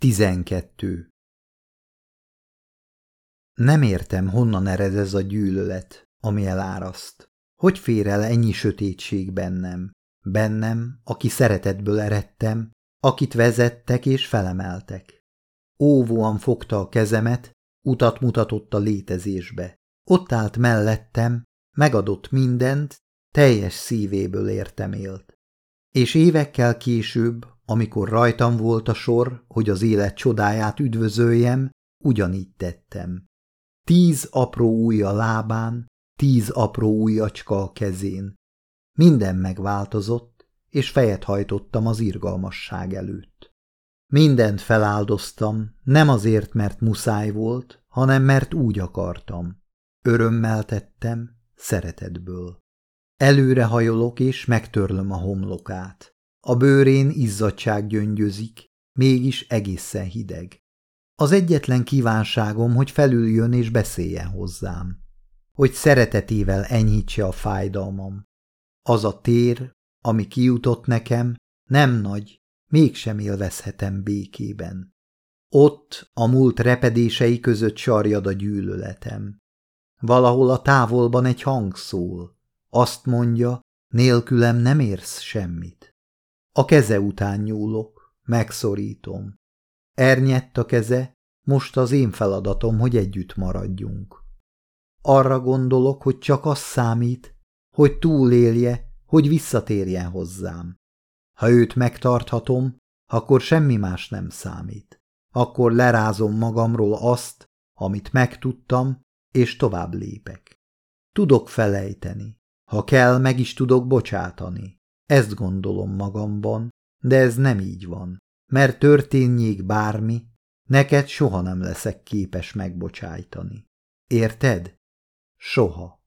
12. Nem értem, honnan ered ez a gyűlölet, ami eláraszt. Hogy fér el ennyi sötétség bennem? Bennem, aki szeretetből eredtem, akit vezettek és felemeltek. Óvóan fogta a kezemet, utat mutatott a létezésbe. Ott állt mellettem, megadott mindent, teljes szívéből értem élt. És évekkel később, amikor rajtam volt a sor, hogy az élet csodáját üdvözöljem, ugyanígy tettem. Tíz apró új a lábán, tíz apró ujjacska a kezén. Minden megváltozott, és fejet hajtottam az irgalmasság előtt. Mindent feláldoztam, nem azért, mert muszáj volt, hanem mert úgy akartam. Örömmel tettem, szeretetből. Előre hajolok, és megtörlöm a homlokát. A bőrén izzadság gyöngyözik, mégis egészen hideg. Az egyetlen kívánságom, hogy felüljön és beszéljen hozzám. Hogy szeretetével enyhítse a fájdalmam. Az a tér, ami kijutott nekem, nem nagy, mégsem élvezhetem békében. Ott a múlt repedései között sarjad a gyűlöletem. Valahol a távolban egy hang szól. Azt mondja, nélkülem nem érsz semmit. A keze után nyúlok, megszorítom. Ernyett a keze, most az én feladatom, hogy együtt maradjunk. Arra gondolok, hogy csak az számít, hogy túlélje, hogy visszatérjen hozzám. Ha őt megtarthatom, akkor semmi más nem számít. Akkor lerázom magamról azt, amit megtudtam, és tovább lépek. Tudok felejteni. Ha kell, meg is tudok bocsátani. Ezt gondolom magamban, de ez nem így van, mert történjék bármi, neked soha nem leszek képes megbocsájtani. Érted? Soha.